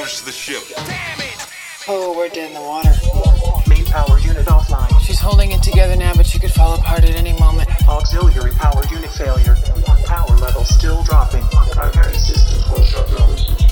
Damage to the ship? Oh, we're dead in the water. Main power unit offline. She's holding it together now, but she could fall apart at any moment. Auxiliary power unit failure. Power level still dropping. Primary system full shutdown.